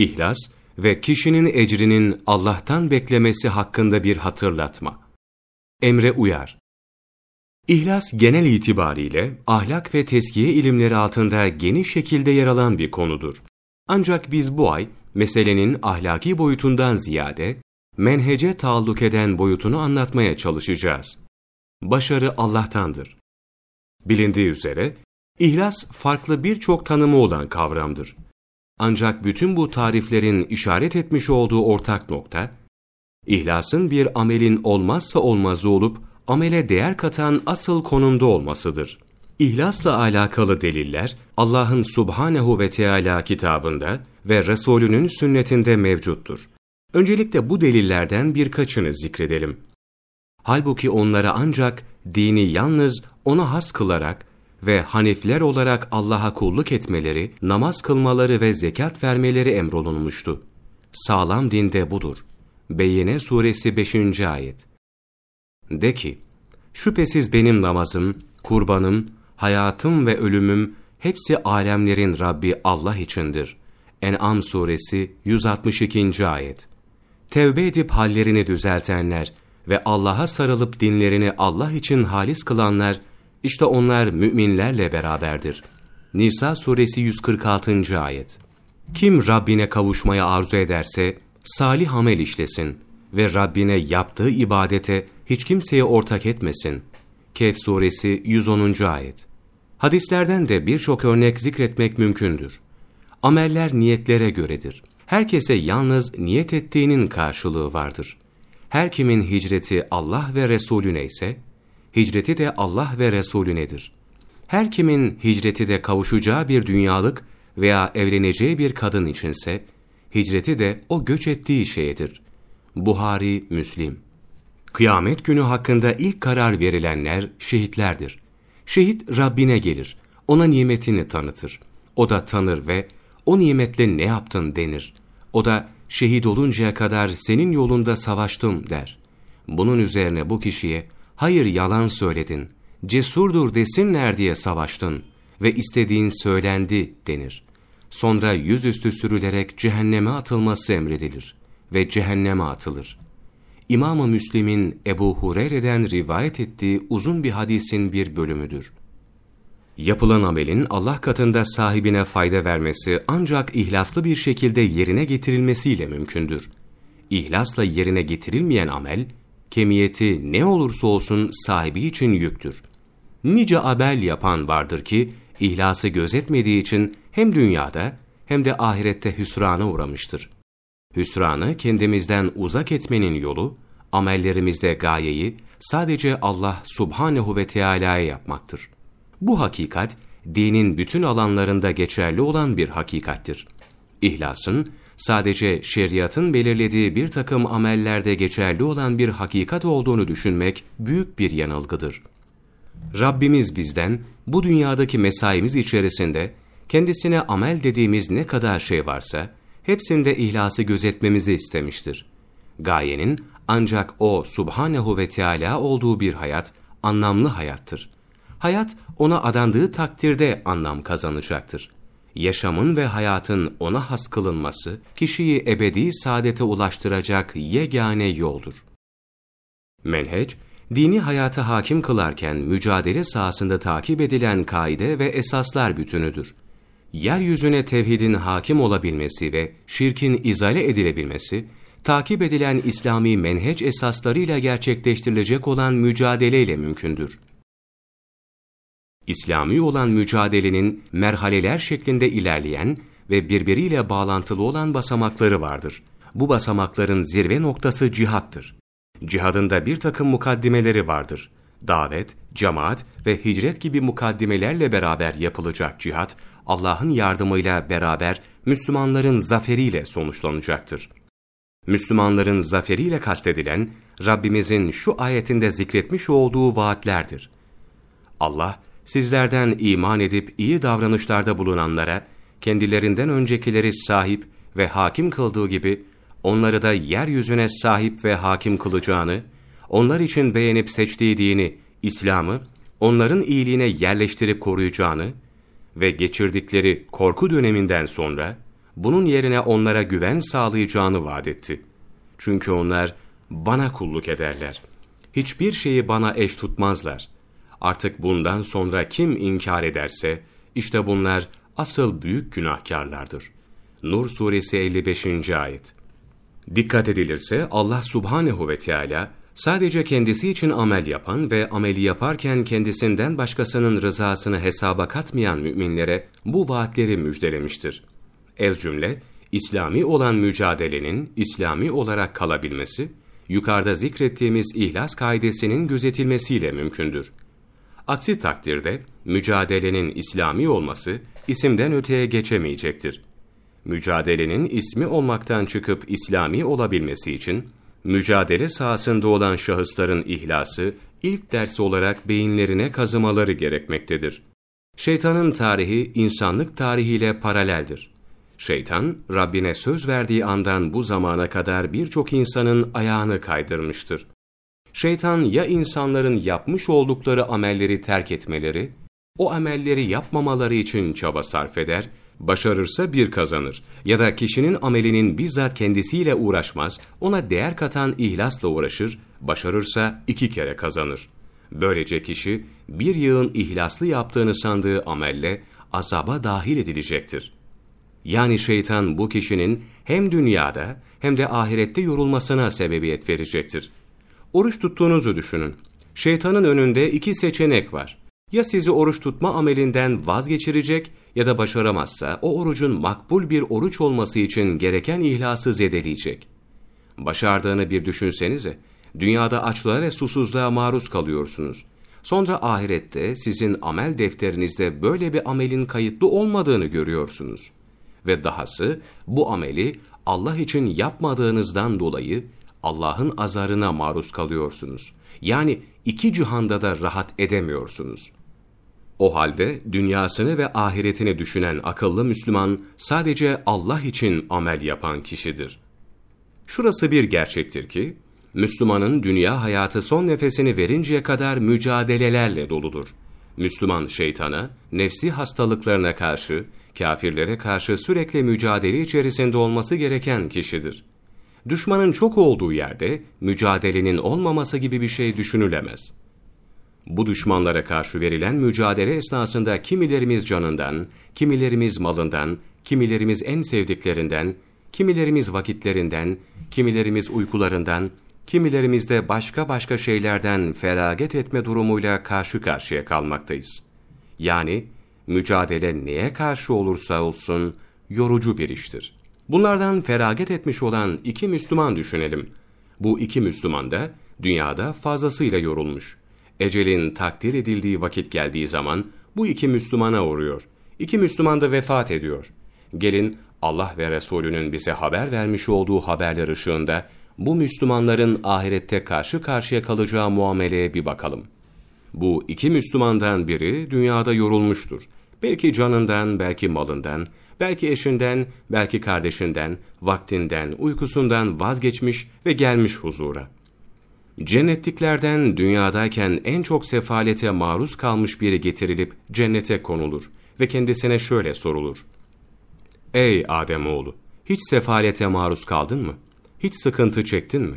İhlas ve kişinin ecrinin Allah'tan beklemesi hakkında bir hatırlatma. Emre uyar. İhlas genel itibariyle ahlak ve teskiye ilimleri altında geniş şekilde yer alan bir konudur. Ancak biz bu ay meselenin ahlaki boyutundan ziyade menhece taalluk eden boyutunu anlatmaya çalışacağız. Başarı Allah'tandır. Bilindiği üzere ihlas farklı birçok tanımı olan kavramdır. Ancak bütün bu tariflerin işaret etmiş olduğu ortak nokta, ihlasın bir amelin olmazsa olmazı olup amele değer katan asıl konumda olmasıdır. İhlasla alakalı deliller Allah'ın Subhanehu ve Teala kitabında ve Resulünün sünnetinde mevcuttur. Öncelikle bu delillerden birkaçını zikredelim. Halbuki onlara ancak dini yalnız ona has kılarak ve hanifler olarak Allah'a kulluk etmeleri, namaz kılmaları ve zekat vermeleri emrolunmuştu. Sağlam dinde budur. Beyyene suresi 5. ayet. De ki, şüphesiz benim namazım, kurbanım, hayatım ve ölümüm hepsi alemlerin Rabbi Allah içindir. En'am suresi 162. ayet. Tevbe edip hallerini düzeltenler ve Allah'a sarılıp dinlerini Allah için halis kılanlar, işte onlar müminlerle beraberdir. Nisa suresi 146. ayet. Kim Rabbine kavuşmaya arzu ederse, salih amel işlesin ve Rabbine yaptığı ibadete hiç kimseye ortak etmesin. Kehf suresi 110. ayet. Hadislerden de birçok örnek zikretmek mümkündür. Ameller niyetlere göredir. Herkese yalnız niyet ettiğinin karşılığı vardır. Her kimin hicreti Allah ve Resulüne ise, hicreti de Allah ve Resulünedir. Her kimin hicreti de kavuşacağı bir dünyalık veya evleneceği bir kadın içinse, hicreti de o göç ettiği şeydir. Buhari, Müslim. Kıyamet günü hakkında ilk karar verilenler şehitlerdir. Şehit Rabbine gelir, ona nimetini tanıtır. O da tanır ve o nimetle ne yaptın denir. O da şehit oluncaya kadar senin yolunda savaştım der. Bunun üzerine bu kişiye hayır yalan söyledin, cesurdur desinler diye savaştın ve istediğin söylendi denir. Sonra yüzüstü sürülerek cehenneme atılması emredilir ve cehenneme atılır. İmam-ı Müslim'in Ebu Hureyre'den rivayet ettiği uzun bir hadisin bir bölümüdür. Yapılan amelin Allah katında sahibine fayda vermesi ancak ihlaslı bir şekilde yerine getirilmesiyle mümkündür. İhlasla yerine getirilmeyen amel, kemiyeti ne olursa olsun sahibi için yüktür. Nice amel yapan vardır ki, ihlası gözetmediği için hem dünyada hem de ahirette hüsrana uğramıştır. Hüsranı kendimizden uzak etmenin yolu, amellerimizde gayeyi sadece Allah subhanehu ve Teala'ya yapmaktır. Bu hakikat, dinin bütün alanlarında geçerli olan bir hakikattir. İhlasın, sadece şeriatın belirlediği bir takım amellerde geçerli olan bir hakikat olduğunu düşünmek büyük bir yanılgıdır. Rabbimiz bizden bu dünyadaki mesaimiz içerisinde kendisine amel dediğimiz ne kadar şey varsa, hepsinde ihlası gözetmemizi istemiştir. Gayenin ancak o subhanehu ve Teala olduğu bir hayat, anlamlı hayattır. Hayat ona adandığı takdirde anlam kazanacaktır. Yaşamın ve hayatın ona has kılınması, kişiyi ebedi saadete ulaştıracak yegane yoldur. Menhec, dini hayata hakim kılarken mücadele sahasında takip edilen kaide ve esaslar bütünüdür. Yeryüzüne tevhidin hakim olabilmesi ve şirkin izale edilebilmesi, takip edilen İslami menheç esaslarıyla gerçekleştirilecek olan mücadeleyle mümkündür. İslami olan mücadelenin merhaleler şeklinde ilerleyen ve birbiriyle bağlantılı olan basamakları vardır. Bu basamakların zirve noktası cihattır. Cihadın da bir takım mukaddimeleri vardır. Davet, cemaat ve hicret gibi mukaddimelerle beraber yapılacak cihat, Allah'ın yardımıyla beraber Müslümanların zaferiyle sonuçlanacaktır. Müslümanların zaferiyle kastedilen, Rabbimizin şu ayetinde zikretmiş olduğu vaatlerdir. Allah, sizlerden iman edip iyi davranışlarda bulunanlara, kendilerinden öncekileri sahip ve hakim kıldığı gibi, onları da yeryüzüne sahip ve hakim kılacağını, onlar için beğenip seçtiği dini, İslam'ı, onların iyiliğine yerleştirip koruyacağını ve geçirdikleri korku döneminden sonra, bunun yerine onlara güven sağlayacağını vaat etti. Çünkü onlar bana kulluk ederler. Hiçbir şeyi bana eş tutmazlar. Artık bundan sonra kim inkar ederse, işte bunlar asıl büyük günahkarlardır. Nur suresi 55. ayet. Dikkat edilirse Allah subhanehu ve Teala sadece kendisi için amel yapan ve ameli yaparken kendisinden başkasının rızasını hesaba katmayan müminlere bu vaatleri müjdelemiştir. Ez cümle, İslami olan mücadelenin İslami olarak kalabilmesi, yukarıda zikrettiğimiz ihlas kaidesinin gözetilmesiyle mümkündür. Aksi takdirde mücadelenin İslami olması isimden öteye geçemeyecektir. Mücadelenin ismi olmaktan çıkıp İslami olabilmesi için mücadele sahasında olan şahısların ihlası ilk ders olarak beyinlerine kazımaları gerekmektedir. Şeytanın tarihi insanlık tarihiyle paraleldir. Şeytan, Rabbine söz verdiği andan bu zamana kadar birçok insanın ayağını kaydırmıştır. Şeytan ya insanların yapmış oldukları amelleri terk etmeleri, o amelleri yapmamaları için çaba sarf eder, başarırsa bir kazanır ya da kişinin amelinin bizzat kendisiyle uğraşmaz, ona değer katan ihlasla uğraşır, başarırsa iki kere kazanır. Böylece kişi bir yığın ihlaslı yaptığını sandığı amelle azaba dahil edilecektir. Yani şeytan bu kişinin hem dünyada hem de ahirette yorulmasına sebebiyet verecektir. Oruç tuttuğunuzu düşünün. Şeytanın önünde iki seçenek var. Ya sizi oruç tutma amelinden vazgeçirecek ya da başaramazsa o orucun makbul bir oruç olması için gereken ihlası zedeleyecek. Başardığını bir düşünsenize. Dünyada açlığa ve susuzluğa maruz kalıyorsunuz. Sonra ahirette sizin amel defterinizde böyle bir amelin kayıtlı olmadığını görüyorsunuz. Ve dahası bu ameli Allah için yapmadığınızdan dolayı Allah'ın azarına maruz kalıyorsunuz. Yani iki cihanda da rahat edemiyorsunuz. O halde dünyasını ve ahiretini düşünen akıllı Müslüman sadece Allah için amel yapan kişidir. Şurası bir gerçektir ki, Müslümanın dünya hayatı son nefesini verinceye kadar mücadelelerle doludur. Müslüman şeytana, nefsi hastalıklarına karşı, kafirlere karşı sürekli mücadele içerisinde olması gereken kişidir. Düşmanın çok olduğu yerde mücadelenin olmaması gibi bir şey düşünülemez. Bu düşmanlara karşı verilen mücadele esnasında kimilerimiz canından, kimilerimiz malından, kimilerimiz en sevdiklerinden, kimilerimiz vakitlerinden, kimilerimiz uykularından, kimilerimiz de başka başka şeylerden feraget etme durumuyla karşı karşıya kalmaktayız. Yani mücadele neye karşı olursa olsun yorucu bir iştir. Bunlardan feraget etmiş olan iki Müslüman düşünelim. Bu iki Müslüman da dünyada fazlasıyla yorulmuş. Ecelin takdir edildiği vakit geldiği zaman bu iki Müslümana uğruyor. İki Müslüman da vefat ediyor. Gelin Allah ve Resulünün bize haber vermiş olduğu haberler ışığında bu Müslümanların ahirette karşı karşıya kalacağı muameleye bir bakalım. Bu iki Müslümandan biri dünyada yorulmuştur. Belki canından, belki malından, belki eşinden, belki kardeşinden, vaktinden, uykusundan vazgeçmiş ve gelmiş huzura. Cennetliklerden dünyadayken en çok sefalete maruz kalmış biri getirilip cennete konulur ve kendisine şöyle sorulur. Ey Ademoğlu! Hiç sefalete maruz kaldın mı? Hiç sıkıntı çektin mi?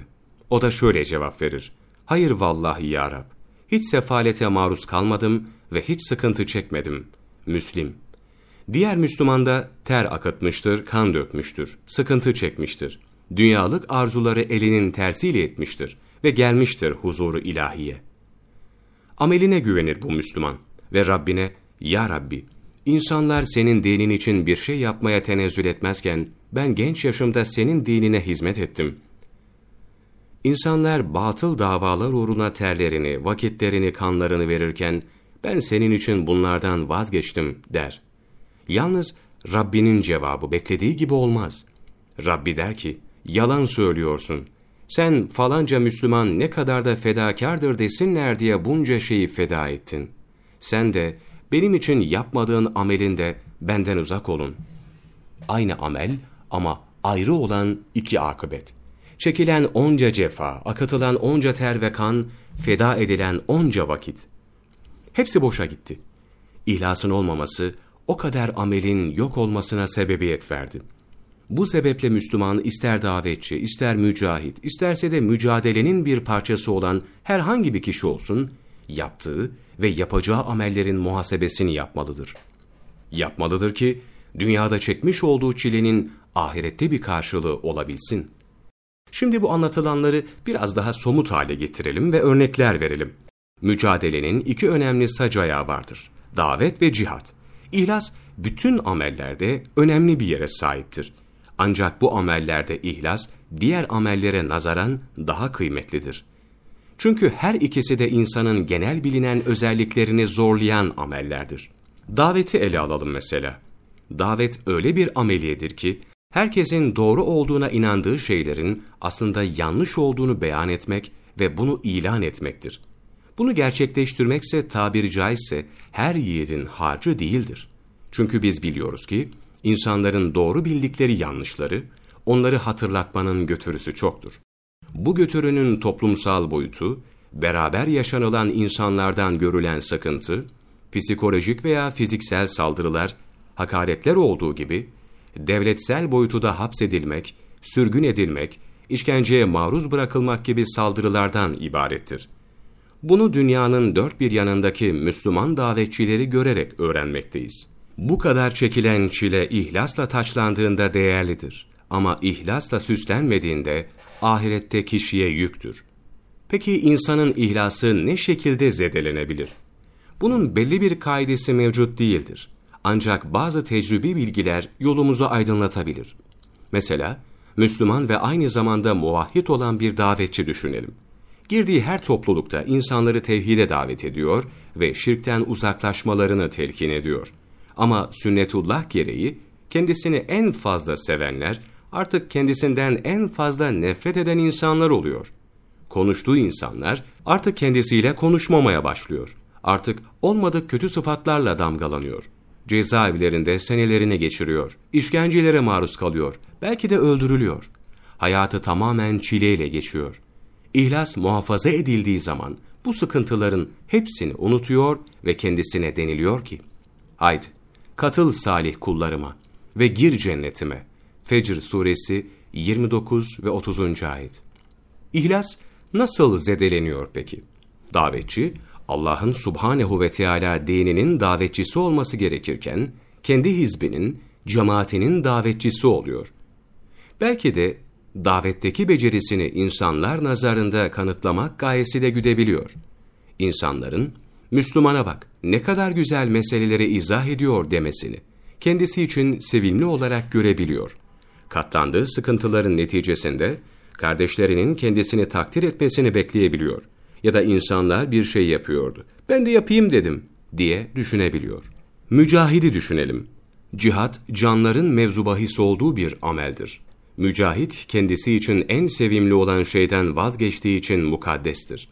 O da şöyle cevap verir. Hayır vallahi ya Rab. Hiç sefalete maruz kalmadım ve hiç sıkıntı çekmedim. Müslim. Diğer Müslüman da ter akıtmıştır, kan dökmüştür, sıkıntı çekmiştir. Dünyalık arzuları elinin tersiyle etmiştir ve gelmiştir huzuru ilahiye. Ameline güvenir bu Müslüman ve Rabbine, Ya Rabbi, insanlar senin dinin için bir şey yapmaya tenezzül etmezken, ben genç yaşımda senin dinine hizmet ettim. İnsanlar batıl davalar uğruna terlerini, vakitlerini, kanlarını verirken, ben senin için bunlardan vazgeçtim der. Yalnız Rabbinin cevabı beklediği gibi olmaz. Rabbi der ki, yalan söylüyorsun. Sen falanca Müslüman ne kadar da fedakardır desinler diye bunca şeyi feda ettin. Sen de benim için yapmadığın amelinde benden uzak olun. Aynı amel ama ayrı olan iki akıbet. Çekilen onca cefa, akıtılan onca ter ve kan, feda edilen onca vakit. Hepsi boşa gitti. İhlasın olmaması o kadar amelin yok olmasına sebebiyet verdi. Bu sebeple Müslüman ister davetçi, ister mücahit, isterse de mücadelenin bir parçası olan herhangi bir kişi olsun, yaptığı ve yapacağı amellerin muhasebesini yapmalıdır. Yapmalıdır ki, dünyada çekmiş olduğu çilenin ahirette bir karşılığı olabilsin. Şimdi bu anlatılanları biraz daha somut hale getirelim ve örnekler verelim. Mücadelenin iki önemli sac ayağı vardır. Davet ve cihat. İhlas, bütün amellerde önemli bir yere sahiptir. Ancak bu amellerde ihlas, diğer amellere nazaran daha kıymetlidir. Çünkü her ikisi de insanın genel bilinen özelliklerini zorlayan amellerdir. Daveti ele alalım mesela. Davet öyle bir ameliyedir ki, herkesin doğru olduğuna inandığı şeylerin aslında yanlış olduğunu beyan etmek ve bunu ilan etmektir. Bunu gerçekleştirmekse tabiri caizse her yiğidin harcı değildir. Çünkü biz biliyoruz ki insanların doğru bildikleri yanlışları, onları hatırlatmanın götürüsü çoktur. Bu götürünün toplumsal boyutu, beraber yaşanılan insanlardan görülen sakıntı, psikolojik veya fiziksel saldırılar, hakaretler olduğu gibi, devletsel boyutu da hapsedilmek, sürgün edilmek, işkenceye maruz bırakılmak gibi saldırılardan ibarettir. Bunu dünyanın dört bir yanındaki Müslüman davetçileri görerek öğrenmekteyiz. Bu kadar çekilen çile ihlasla taçlandığında değerlidir. Ama ihlasla süslenmediğinde ahirette kişiye yüktür. Peki insanın ihlası ne şekilde zedelenebilir? Bunun belli bir kaidesi mevcut değildir. Ancak bazı tecrübi bilgiler yolumuzu aydınlatabilir. Mesela, Müslüman ve aynı zamanda muvahhid olan bir davetçi düşünelim. Girdiği her toplulukta insanları tevhide davet ediyor ve şirkten uzaklaşmalarını telkin ediyor. Ama sünnetullah gereği kendisini en fazla sevenler artık kendisinden en fazla nefret eden insanlar oluyor. Konuştuğu insanlar artık kendisiyle konuşmamaya başlıyor. Artık olmadık kötü sıfatlarla damgalanıyor. Cezaevlerinde senelerini geçiriyor. İşkencelere maruz kalıyor. Belki de öldürülüyor. Hayatı tamamen çileyle geçiyor. İhlas muhafaza edildiği zaman bu sıkıntıların hepsini unutuyor ve kendisine deniliyor ki, Haydi, katıl salih kullarıma ve gir cennetime. Fecr suresi 29 ve 30. ayet. İhlas nasıl zedeleniyor peki? Davetçi, Allah'ın subhanehu ve Teala dininin davetçisi olması gerekirken, kendi hizbinin, cemaatinin davetçisi oluyor. Belki de davetteki becerisini insanlar nazarında kanıtlamak gayesi de güdebiliyor. İnsanların, Müslümana bak ne kadar güzel meseleleri izah ediyor demesini, kendisi için sevimli olarak görebiliyor. Katlandığı sıkıntıların neticesinde, kardeşlerinin kendisini takdir etmesini bekleyebiliyor. Ya da insanlar bir şey yapıyordu, ben de yapayım dedim diye düşünebiliyor. Mücahidi düşünelim. Cihat, canların mevzubahis olduğu bir ameldir. Mücahit, kendisi için en sevimli olan şeyden vazgeçtiği için mukaddestir.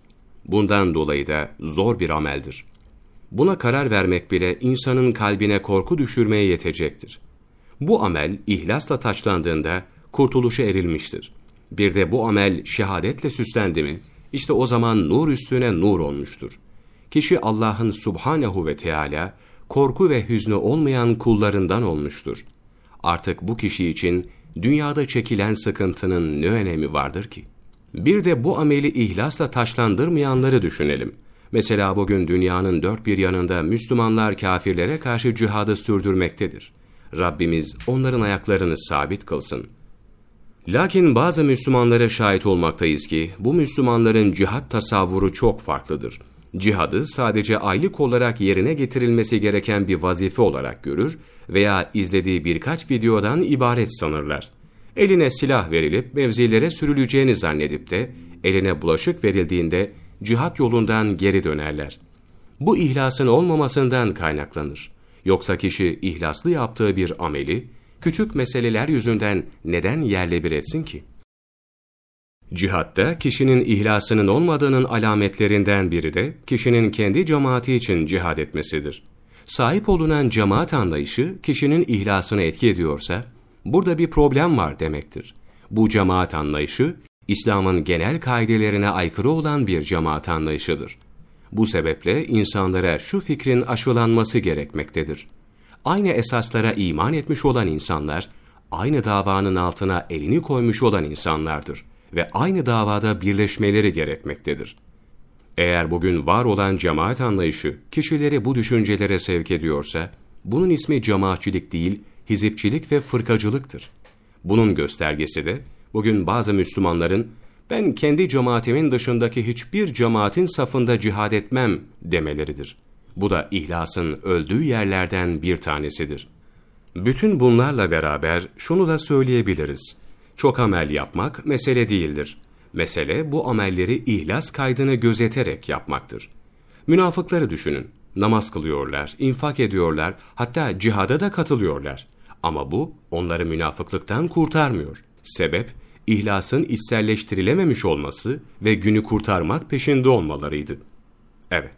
Bundan dolayı da zor bir ameldir. Buna karar vermek bile insanın kalbine korku düşürmeye yetecektir. Bu amel ihlasla taçlandığında kurtuluşa erilmiştir. Bir de bu amel şehadetle süslendi mi, işte o zaman nur üstüne nur olmuştur. Kişi Allah'ın subhanehu ve Teala korku ve hüznü olmayan kullarından olmuştur. Artık bu kişi için dünyada çekilen sıkıntının ne önemi vardır ki? Bir de bu ameli ihlasla taşlandırmayanları düşünelim. Mesela bugün dünyanın dört bir yanında Müslümanlar kafirlere karşı cihadı sürdürmektedir. Rabbimiz onların ayaklarını sabit kılsın. Lakin bazı Müslümanlara şahit olmaktayız ki bu Müslümanların cihat tasavvuru çok farklıdır. Cihadı sadece aylık olarak yerine getirilmesi gereken bir vazife olarak görür veya izlediği birkaç videodan ibaret sanırlar. Eline silah verilip mevzilere sürüleceğini zannedip de eline bulaşık verildiğinde cihat yolundan geri dönerler. Bu ihlasın olmamasından kaynaklanır. Yoksa kişi ihlaslı yaptığı bir ameli, küçük meseleler yüzünden neden yerle bir etsin ki? Cihatta kişinin ihlasının olmadığının alametlerinden biri de kişinin kendi cemaati için cihad etmesidir. Sahip olunan cemaat anlayışı kişinin ihlasını etki ediyorsa, burada bir problem var demektir. Bu cemaat anlayışı, İslam'ın genel kaidelerine aykırı olan bir cemaat anlayışıdır. Bu sebeple insanlara şu fikrin aşılanması gerekmektedir. Aynı esaslara iman etmiş olan insanlar, aynı davanın altına elini koymuş olan insanlardır ve aynı davada birleşmeleri gerekmektedir. Eğer bugün var olan cemaat anlayışı kişileri bu düşüncelere sevk ediyorsa, bunun ismi cemaatçilik değil, hizipçilik ve fırkacılıktır. Bunun göstergesi de, bugün bazı Müslümanların, ben kendi cemaatimin dışındaki hiçbir cemaatin safında cihad etmem demeleridir. Bu da ihlasın öldüğü yerlerden bir tanesidir. Bütün bunlarla beraber şunu da söyleyebiliriz. Çok amel yapmak mesele değildir. Mesele bu amelleri ihlas kaydını gözeterek yapmaktır. Münafıkları düşünün. Namaz kılıyorlar, infak ediyorlar, hatta cihada da katılıyorlar. Ama bu onları münafıklıktan kurtarmıyor. Sebep, ihlasın içselleştirilememiş olması ve günü kurtarmak peşinde olmalarıydı. Evet,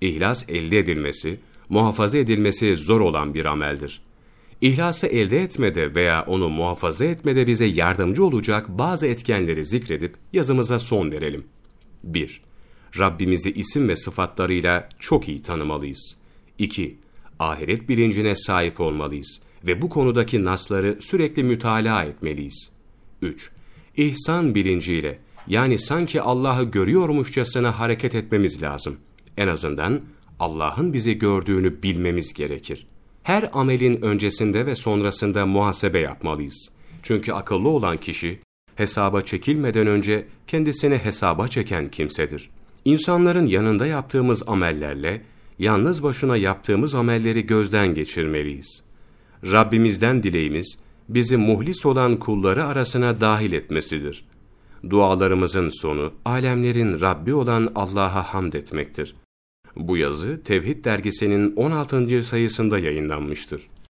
ihlas elde edilmesi, muhafaza edilmesi zor olan bir ameldir. İhlası elde etmede veya onu muhafaza etmede bize yardımcı olacak bazı etkenleri zikredip yazımıza son verelim. 1. Rabbimizi isim ve sıfatlarıyla çok iyi tanımalıyız. 2. Ahiret bilincine sahip olmalıyız ve bu konudaki nasları sürekli mütalaa etmeliyiz. 3. İhsan bilinciyle yani sanki Allah'ı görüyormuşçasına hareket etmemiz lazım. En azından Allah'ın bizi gördüğünü bilmemiz gerekir. Her amelin öncesinde ve sonrasında muhasebe yapmalıyız. Çünkü akıllı olan kişi, hesaba çekilmeden önce kendisini hesaba çeken kimsedir. İnsanların yanında yaptığımız amellerle, yalnız başına yaptığımız amelleri gözden geçirmeliyiz. Rabbimizden dileğimiz, bizi muhlis olan kulları arasına dahil etmesidir. Dualarımızın sonu, alemlerin Rabbi olan Allah'a hamd etmektir. Bu yazı Tevhid dergisinin 16. sayısında yayınlanmıştır.